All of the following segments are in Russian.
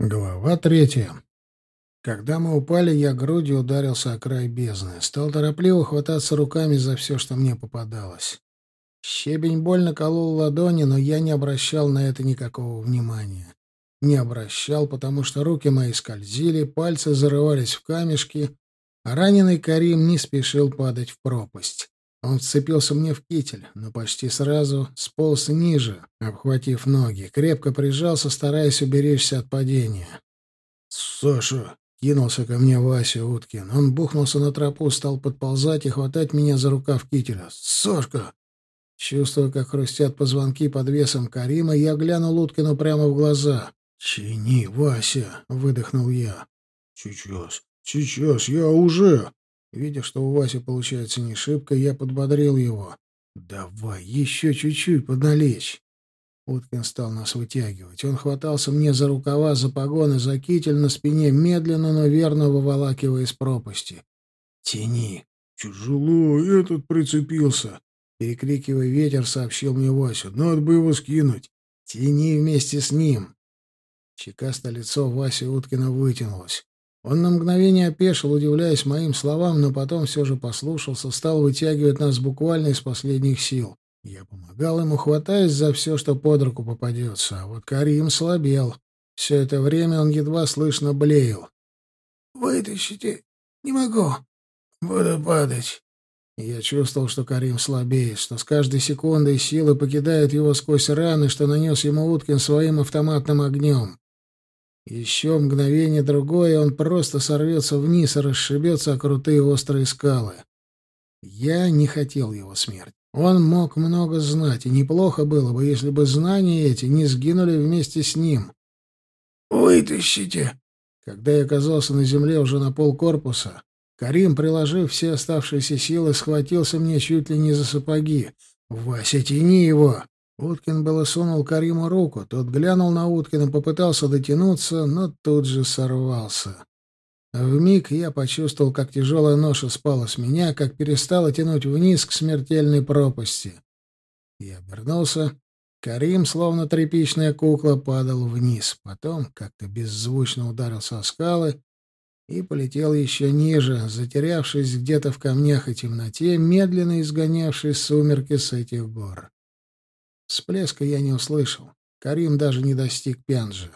Глава третья. Когда мы упали, я грудью ударился о край бездны. Стал торопливо хвататься руками за все, что мне попадалось. Щебень больно колол ладони, но я не обращал на это никакого внимания. Не обращал, потому что руки мои скользили, пальцы зарывались в камешки, а раненый Карим не спешил падать в пропасть. Он вцепился мне в китель, но почти сразу сполз ниже, обхватив ноги, крепко прижался, стараясь уберечься от падения. «Саша!» — кинулся ко мне Вася Уткин. Он бухнулся на тропу, стал подползать и хватать меня за рукав кителя. «Сашка!» Чувствуя, как хрустят позвонки под весом Карима, я глянул Уткину прямо в глаза. «Чини, Вася!» — выдохнул я. «Сейчас, сейчас, я уже!» Видя, что у Васи получается не шибко, я подбодрил его. «Давай, еще чуть-чуть подналечь». Уткин стал нас вытягивать. Он хватался мне за рукава, за погоны, за китель на спине, медленно, но верно выволакивая из пропасти. «Тяни!» «Тяжело, этот прицепился!» Перекрикивая ветер, сообщил мне Вася. «Надо бы его скинуть!» «Тяни вместе с ним!» Чекасто лицо Васи Уткина вытянулось. Он на мгновение опешил, удивляясь моим словам, но потом все же послушался, стал вытягивать нас буквально из последних сил. Я помогал ему, хватаясь за все, что под руку попадется, а вот Карим слабел. Все это время он едва слышно блеял. «Вытащите! Не могу! Буду падать!» Я чувствовал, что Карим слабеет, что с каждой секундой силы покидают его сквозь раны, что нанес ему Уткин своим автоматным огнем. Еще мгновение другое, он просто сорвется вниз и расшибется о крутые острые скалы. Я не хотел его смерти. Он мог много знать, и неплохо было бы, если бы знания эти не сгинули вместе с ним. «Вытащите!» Когда я оказался на земле уже на пол корпуса, Карим, приложив все оставшиеся силы, схватился мне чуть ли не за сапоги. «Вася, тяни его!» Уткин было сунул Кариму руку. Тот глянул на Уткина, попытался дотянуться, но тут же сорвался. В миг я почувствовал, как тяжелая ноша спала с меня, как перестала тянуть вниз к смертельной пропасти. Я обернулся. Карим, словно тряпичная кукла, падал вниз. Потом как-то беззвучно ударился о скалы и полетел еще ниже, затерявшись где-то в камнях и темноте, медленно изгонявший сумерки с этих гор. Всплеска я не услышал. Карим даже не достиг Пянджи.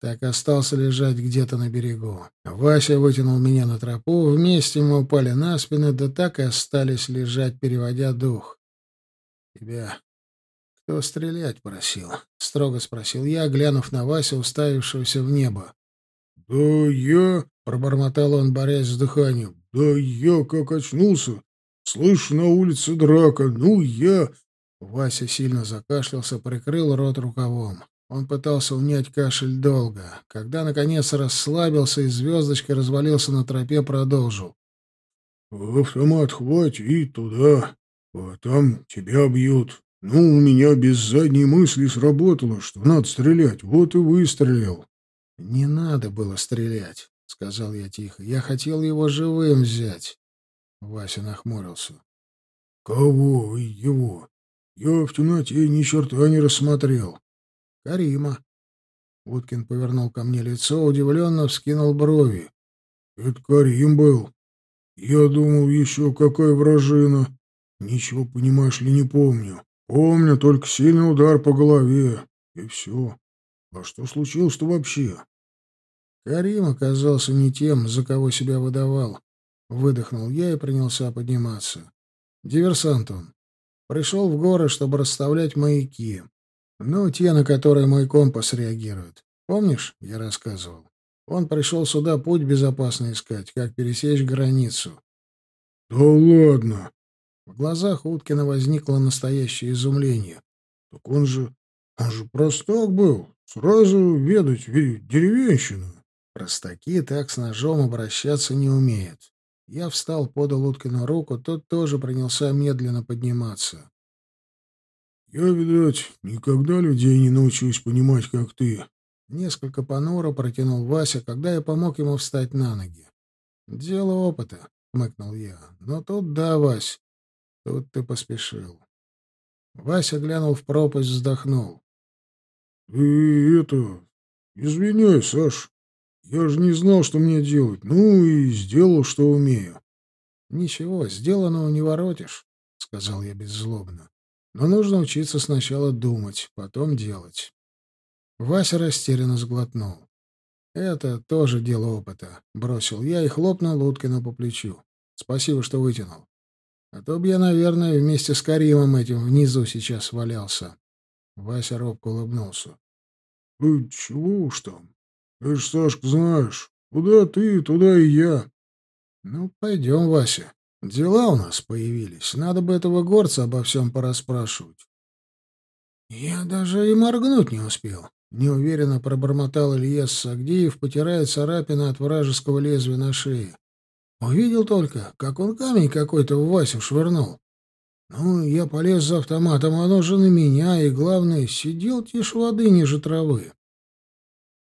Так остался лежать где-то на берегу. Вася вытянул меня на тропу, вместе мы упали на спины, да так и остались лежать, переводя дух. «Тебя кто стрелять просил?» — строго спросил я, глянув на Васю, уставившегося в небо. «Да я...» — пробормотал он, борясь с дыханием. «Да я как очнулся! Слышь, на улице драка! Ну, я...» Вася сильно закашлялся, прикрыл рот рукавом. Он пытался унять кашель долго. Когда, наконец, расслабился и звездочкой развалился на тропе, продолжил. «Автомат хватит и туда, а там тебя бьют. Ну, у меня без задней мысли сработало, что надо стрелять, вот и выстрелил». «Не надо было стрелять», — сказал я тихо. «Я хотел его живым взять». Вася нахмурился. «Кого его?» Я в темноте ни черта не рассмотрел. Карима. Уткин повернул ко мне лицо, удивленно вскинул брови. Это Карим был. Я думал, еще какая вражина. Ничего, понимаешь ли, не помню. Помню только сильный удар по голове. И все. А что случилось-то вообще? Карим оказался не тем, за кого себя выдавал. Выдохнул я и принялся подниматься. Диверсант он. Пришел в горы, чтобы расставлять маяки. Ну, те, на которые мой компас реагирует. Помнишь, я рассказывал? Он пришел сюда путь безопасный искать, как пересечь границу. — Да ладно! В глазах Уткина возникло настоящее изумление. — Так он же... он же простак был. Сразу ведать деревенщину. Простаки так с ножом обращаться не умеют. Я встал, подал Уткину руку, тот тоже принялся медленно подниматься. «Я, видать, никогда людей не научусь понимать, как ты». Несколько понуро протянул Вася, когда я помог ему встать на ноги. «Дело опыта», — хмыкнул я. «Но тут да, Вась, тут ты поспешил». Вася глянул в пропасть, вздохнул. «Ты это... Извиняй, Саш. Я же не знал, что мне делать. Ну и сделал, что умею. Ничего, сделанного не воротишь, сказал я беззлобно. Но нужно учиться сначала думать, потом делать. Вася растерянно сглотнул. «Это тоже дело опыта», — бросил я и хлопнул Уткину по плечу. «Спасибо, что вытянул. А то б я, наверное, вместе с Каримом этим внизу сейчас валялся». Вася робко улыбнулся. «Ты чего уж там? Ты ж, Сашка, знаешь, куда ты, туда и я». «Ну, пойдем, Вася. Дела у нас появились. Надо бы этого горца обо всем порасспрашивать». Я даже и моргнуть не успел. Неуверенно пробормотал Ильяс Сагдеев, потирая царапины от вражеского лезвия на шее. Увидел только, как он камень какой-то в Васю швырнул. Ну, я полез за автоматом, оно же на меня, и, главное, сидел тише воды ниже травы.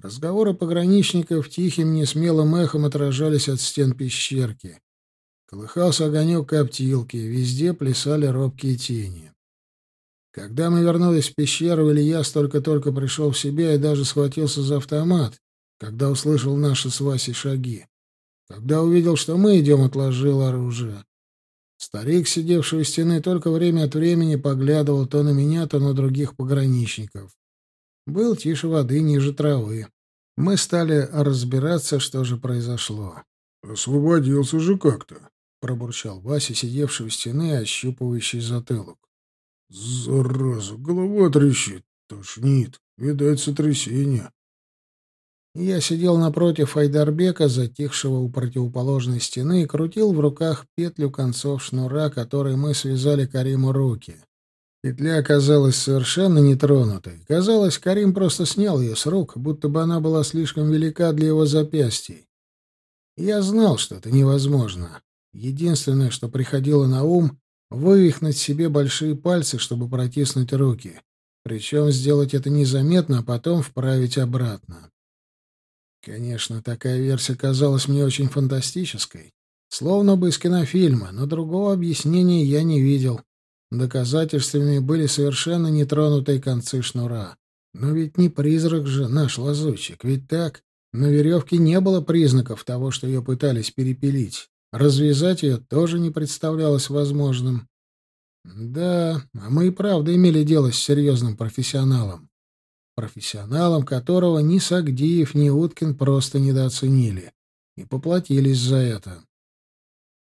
Разговоры пограничников тихим, несмелым эхом отражались от стен пещерки. Колыхался огонек коптилки, везде плясали робкие тени. Когда мы вернулись в пещеру, Ильяс только-только пришел в себя и даже схватился за автомат, когда услышал наши с Васей шаги. Когда увидел, что мы идем, отложил оружие. Старик, сидевший у стены, только время от времени поглядывал то на меня, то на других пограничников. Был тише воды, ниже травы. Мы стали разбираться, что же произошло. «Освободился же как-то», — пробурчал Вася, сидевший у стены и ощупывающий затылок. Зараза, голова трещит, тошнит. Видать, сотрясение. Я сидел напротив Айдарбека, затихшего у противоположной стены, и крутил в руках петлю концов шнура, которой мы связали Кариму руки. Петля оказалась совершенно нетронутой. Казалось, Карим просто снял ее с рук, будто бы она была слишком велика для его запястий. Я знал, что это невозможно. Единственное, что приходило на ум, вывихнуть себе большие пальцы, чтобы протиснуть руки. Причем сделать это незаметно, а потом вправить обратно. Конечно, такая версия казалась мне очень фантастической. Словно бы из кинофильма, но другого объяснения я не видел. Доказательствами были совершенно нетронутые концы шнура. Но ведь не призрак же наш лазутчик, ведь так? На веревке не было признаков того, что ее пытались перепилить. Развязать ее тоже не представлялось возможным. Да, а мы и правда имели дело с серьезным профессионалом. Профессионалом, которого ни Сагдиев, ни Уткин просто недооценили. И поплатились за это.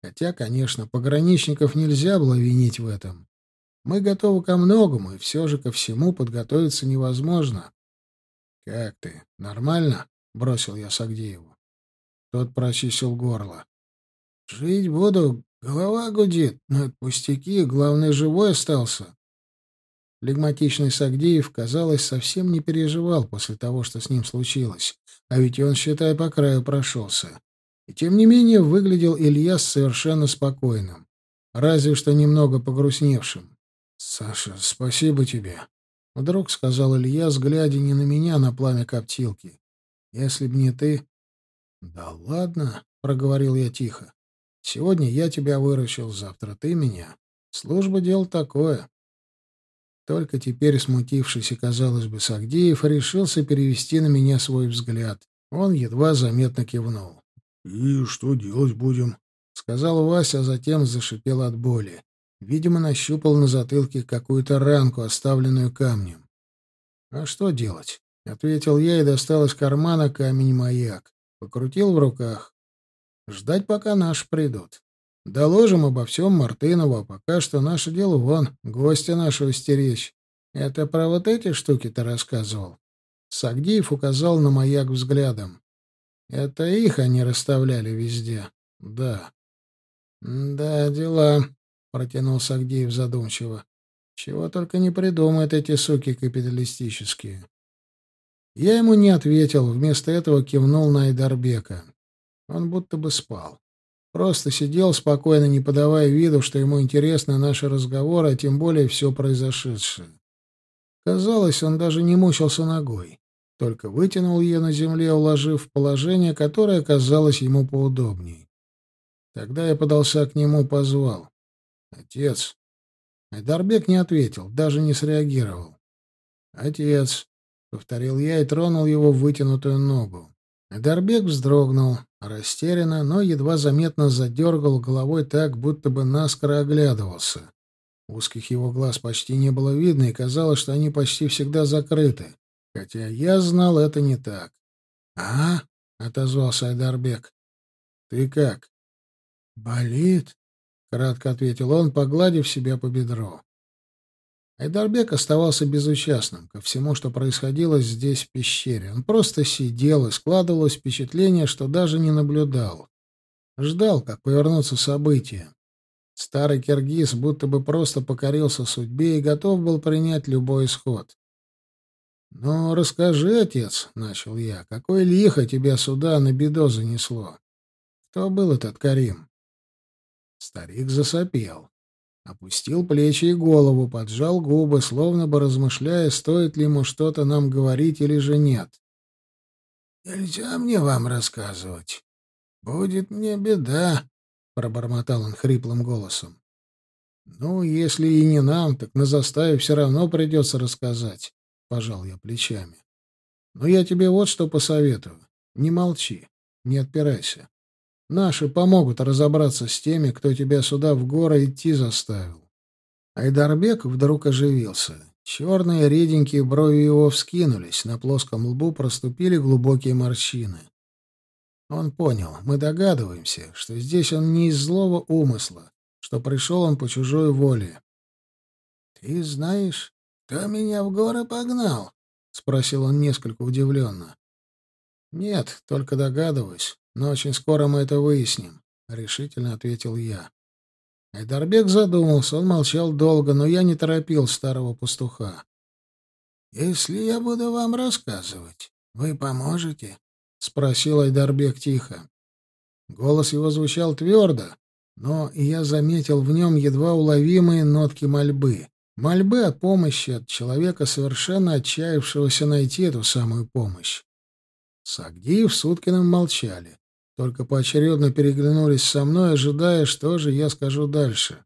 Хотя, конечно, пограничников нельзя было винить в этом. Мы готовы ко многому, и все же ко всему подготовиться невозможно. — Как ты? Нормально? — бросил я Сагдееву. Тот прочистил горло. Жить буду, голова гудит, но это пустяки, главное, живой остался. Флегматичный Сагдеев, казалось, совсем не переживал после того, что с ним случилось, а ведь он, считай, по краю прошелся. И тем не менее выглядел Ильяс совершенно спокойным, разве что немного погрустневшим. «Саша, спасибо тебе», — вдруг сказал Ильяс, глядя не на меня, а на пламя коптилки. «Если б не ты...» «Да ладно», — проговорил я тихо. Сегодня я тебя выручил, завтра ты меня. Служба — дело такое. Только теперь смутившийся, казалось бы, Сагдеев решился перевести на меня свой взгляд. Он едва заметно кивнул. — И что делать будем? — сказал Вася, а затем зашипел от боли. Видимо, нащупал на затылке какую-то ранку, оставленную камнем. — А что делать? — ответил я и достал из кармана камень-маяк. Покрутил в руках. Ждать, пока наши придут. Доложим обо всем Мартынову, а пока что наше дело вон, гостя нашего стеречь. Это про вот эти штуки ты рассказывал?» Сагдиев указал на маяк взглядом. «Это их они расставляли везде?» «Да». «Да, дела», — протянул Сагдиев задумчиво. «Чего только не придумают эти суки капиталистические». Я ему не ответил, вместо этого кивнул на Айдарбека. Он будто бы спал. Просто сидел спокойно, не подавая виду, что ему интересны наши разговоры, а тем более все произошедшее. Казалось, он даже не мучился ногой, только вытянул ее на земле, уложив в положение, которое казалось ему поудобней. Тогда я подался к нему, позвал. «Отец». Айдарбек не ответил, даже не среагировал. «Отец». — повторил я и тронул его в вытянутую ногу. Дарбек вздрогнул, растерянно, но едва заметно задергал головой так, будто бы наскоро оглядывался. Узких его глаз почти не было видно, и казалось, что они почти всегда закрыты. Хотя я знал, это не так. «А?» — отозвался Айдарбек. «Ты как?» «Болит?» — кратко ответил он, погладив себя по бедру. Айдарбек оставался безучастным ко всему, что происходило здесь, в пещере. Он просто сидел, и складывалось впечатление, что даже не наблюдал. Ждал, как повернутся события. Старый киргиз будто бы просто покорился судьбе и готов был принять любой исход. «Ну, расскажи, отец», — начал я, — «какое лихо тебя сюда на бедо занесло? Кто был этот Карим?» Старик засопел. Опустил плечи и голову, поджал губы, словно бы размышляя, стоит ли ему что-то нам говорить или же нет. «Нельзя мне вам рассказывать. Будет мне беда», — пробормотал он хриплым голосом. «Ну, если и не нам, так на заставе все равно придется рассказать», — пожал я плечами. «Но я тебе вот что посоветую. Не молчи, не отпирайся. Наши помогут разобраться с теми, кто тебя сюда в горы идти заставил. Айдарбек вдруг оживился. Черные реденькие брови его вскинулись, на плоском лбу проступили глубокие морщины. Он понял, мы догадываемся, что здесь он не из злого умысла, что пришел он по чужой воле. — Ты знаешь, кто меня в горы погнал? — спросил он несколько удивленно. — Нет, только догадываюсь. Но очень скоро мы это выясним, — решительно ответил я. Айдарбек задумался, он молчал долго, но я не торопил старого пастуха. — Если я буду вам рассказывать, вы поможете? — спросил Айдарбек тихо. Голос его звучал твердо, но я заметил в нем едва уловимые нотки мольбы. Мольбы о помощи от человека, совершенно отчаявшегося найти эту самую помощь. Сагдиев с Уткиным молчали только поочередно переглянулись со мной, ожидая, что же я скажу дальше.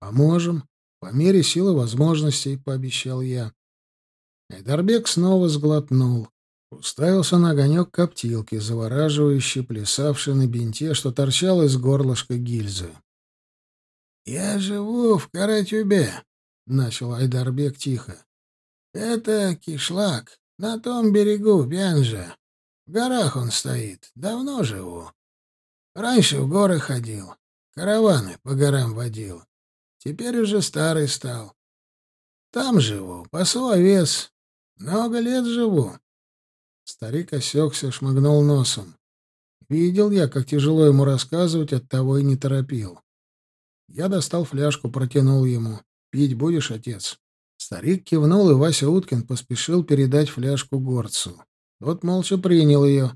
«Поможем, по мере силы возможностей», — пообещал я. Айдарбек снова сглотнул, уставился на огонек коптилки, завораживающий, плясавший на бинте, что торчал из горлышка гильзы. «Я живу в Каратюбе», — начал Айдарбек тихо. «Это кишлак, на том берегу Бянжа. В горах он стоит. Давно живу. Раньше в горы ходил. Караваны по горам водил. Теперь уже старый стал. Там живу, пасу овец. Много лет живу. Старик осекся, шмыгнул носом. Видел я, как тяжело ему рассказывать, оттого и не торопил. Я достал фляжку, протянул ему. «Пить будешь, отец?» Старик кивнул, и Вася Уткин поспешил передать фляжку горцу. Тот молча принял ее.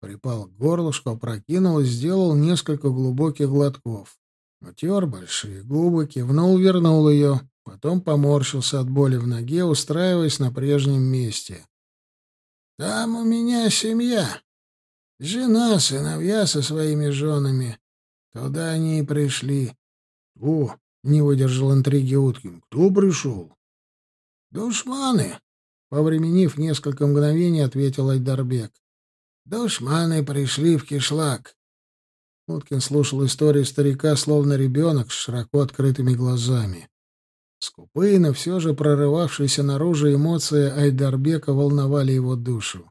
Припал к горлышку, опрокинул и сделал несколько глубоких глотков. Утер большие губы, кивнул, вернул ее. Потом поморщился от боли в ноге, устраиваясь на прежнем месте. «Там у меня семья. Жена, сыновья со своими женами. Туда они и пришли». «О!» — не выдержал интриги Уткин. «Кто пришел?» «Душманы. Повременив несколько мгновений, ответил Айдарбек. «Душманы пришли в кишлак». Уткин слушал историю старика, словно ребенок с широко открытыми глазами. Скупые, но все же прорывавшиеся наружу эмоции Айдарбека волновали его душу.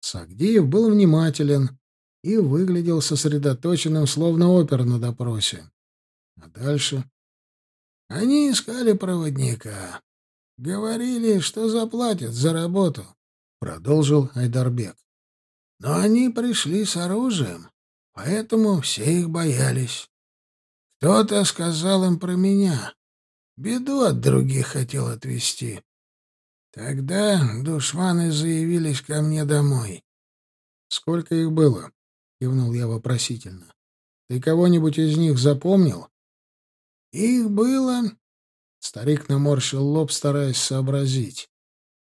Сагдиев был внимателен и выглядел сосредоточенным, словно опер на допросе. А дальше? Они искали проводника. Говорили, что заплатят за работу, продолжил Айдарбек. Но они пришли с оружием, поэтому все их боялись. Кто-то сказал им про меня. Беду от других хотел отвести. Тогда душманы заявились ко мне домой. Сколько их было? кивнул я вопросительно. Ты кого-нибудь из них запомнил? Их было Старик наморщил лоб, стараясь сообразить.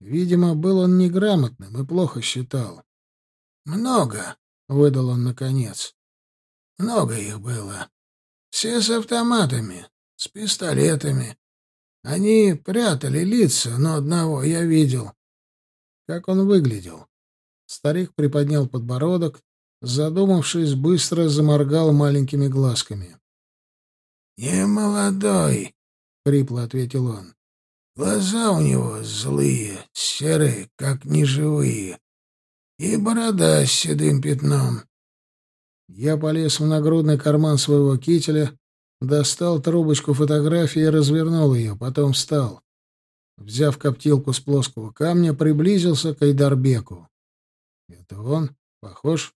Видимо, был он неграмотным и плохо считал. «Много», — выдал он наконец. «Много их было. Все с автоматами, с пистолетами. Они прятали лица, но одного я видел. Как он выглядел? Старик приподнял подбородок, задумавшись, быстро заморгал маленькими глазками. «Не молодой», — хрипло ответил он. «Глаза у него злые, серые, как неживые, и борода с седым пятном». Я полез в нагрудный карман своего кителя, достал трубочку фотографии и развернул ее, потом встал. Взяв коптилку с плоского камня, приблизился к Айдарбеку. Это он? Похож?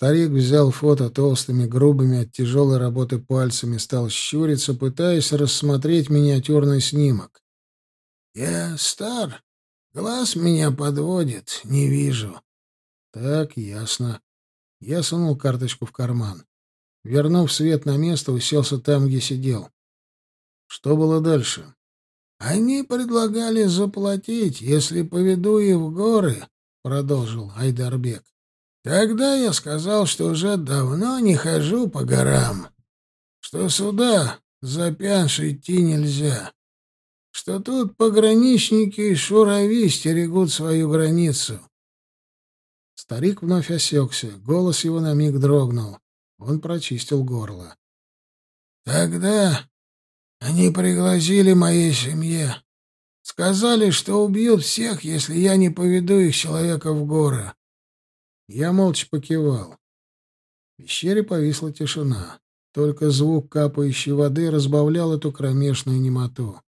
Старик взял фото толстыми, грубыми от тяжелой работы пальцами, стал щуриться, пытаясь рассмотреть миниатюрный снимок. «Я стар. Глаз меня подводит. Не вижу». «Так, ясно». Я сунул карточку в карман. Вернув свет на место, уселся там, где сидел. Что было дальше? «Они предлагали заплатить, если поведу их в горы», — продолжил Айдарбек. «Тогда я сказал, что уже давно не хожу по горам, что сюда за пьянши идти нельзя, что тут пограничники и шурави стерегут свою границу». Старик вновь осекся, голос его на миг дрогнул. Он прочистил горло. «Тогда они пригласили моей семье. Сказали, что убьют всех, если я не поведу их человека в горы. Я молча покивал. В пещере повисла тишина. Только звук капающей воды разбавлял эту кромешную немоту.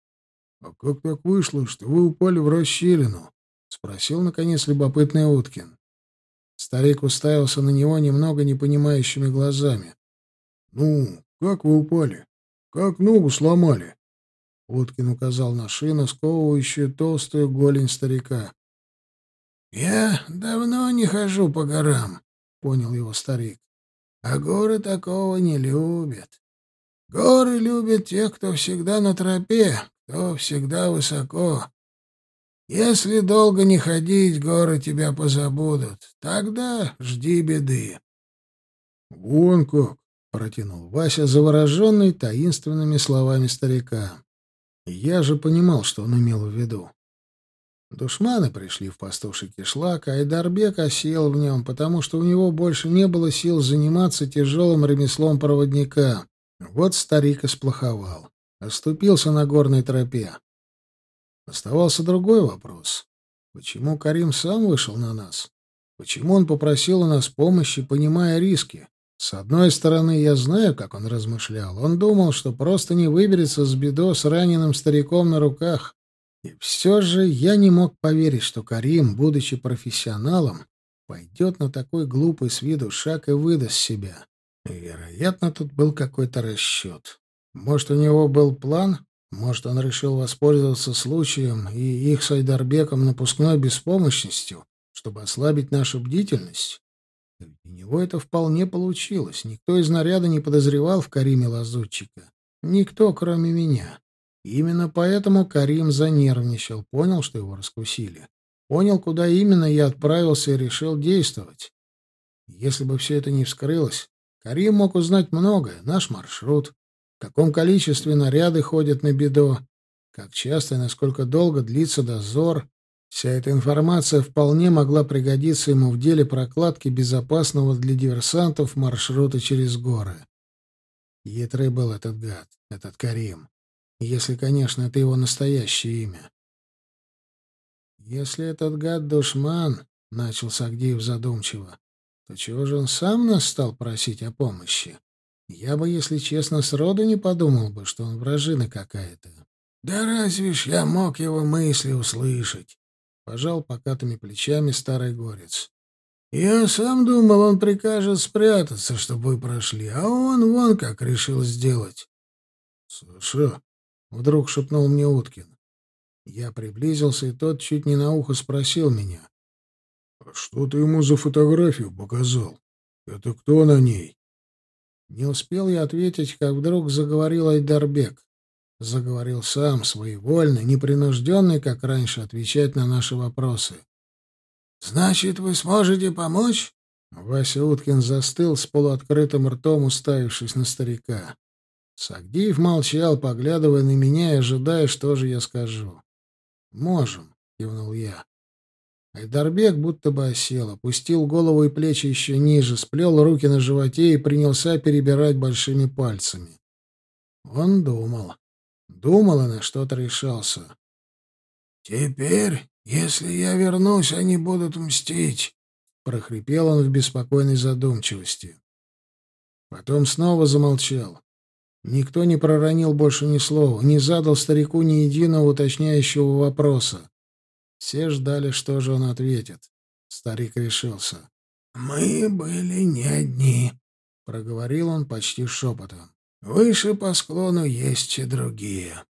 — А как так вышло, что вы упали в расщелину? — спросил, наконец, любопытный Уткин. Старик уставился на него немного непонимающими глазами. — Ну, как вы упали? Как ногу сломали? Уткин указал на шину, сковывающую толстую голень старика. «Я давно не хожу по горам», — понял его старик. «А горы такого не любят. Горы любят тех, кто всегда на тропе, кто всегда высоко. Если долго не ходить, горы тебя позабудут. Тогда жди беды». «Вон как!» — протянул Вася, завороженный таинственными словами старика. Я же понимал, что он имел в виду. Душманы пришли в пастуший кишлак, а Айдарбек осел в нем, потому что у него больше не было сил заниматься тяжелым ремеслом проводника. Вот старик и сплоховал. Оступился на горной тропе. Оставался другой вопрос. Почему Карим сам вышел на нас? Почему он попросил у нас помощи, понимая риски? С одной стороны, я знаю, как он размышлял. Он думал, что просто не выберется с бедо с раненым стариком на руках. И все же я не мог поверить, что Карим, будучи профессионалом, пойдет на такой глупый с виду шаг и выдаст себя. Вероятно, тут был какой-то расчет. Может, у него был план, может, он решил воспользоваться случаем и их с Айдарбеком напускной беспомощностью, чтобы ослабить нашу бдительность. У него это вполне получилось. Никто из наряда не подозревал в Кариме лазутчика. Никто, кроме меня. Именно поэтому Карим занервничал, понял, что его раскусили. Понял, куда именно я отправился и решил действовать. Если бы все это не вскрылось, Карим мог узнать многое. Наш маршрут, в каком количестве наряды ходят на бедо, как часто и насколько долго длится дозор, Вся эта информация вполне могла пригодиться ему в деле прокладки безопасного для диверсантов маршрута через горы. Хитрый был этот гад, этот Карим. Если, конечно, это его настоящее имя. «Если этот гад душман», — начал Сагдеев задумчиво, — «то чего же он сам нас стал просить о помощи? Я бы, если честно, сроду не подумал бы, что он вражина какая-то». «Да разве ж я мог его мысли услышать?» Пожал покатыми плечами старый горец. «Я сам думал, он прикажет спрятаться, чтобы вы прошли, а он вон как решил сделать». «Саша!» — вдруг шепнул мне Уткин. Я приблизился, и тот чуть не на ухо спросил меня. «А что ты ему за фотографию показал? Это кто на ней?» Не успел я ответить, как вдруг заговорил Айдарбек. Заговорил сам, своевольный, непринужденный, как раньше, отвечать на наши вопросы. «Значит, вы сможете помочь?» Вася Уткин застыл с полуоткрытым ртом, уставившись на старика. Сагдиев молчал, поглядывая на меня и ожидая, что же я скажу. «Можем», — кивнул я. Айдарбек будто бы осел, опустил голову и плечи еще ниже, сплел руки на животе и принялся перебирать большими пальцами. Он думал. Думал и на что-то решался. «Теперь, если я вернусь, они будут мстить», — прохрипел он в беспокойной задумчивости. Потом снова замолчал. Никто не проронил больше ни слова, не задал старику ни единого уточняющего вопроса. Все ждали, что же он ответит. Старик решился. «Мы были не одни», — проговорил он почти шепотом. «Выше по склону есть и другие».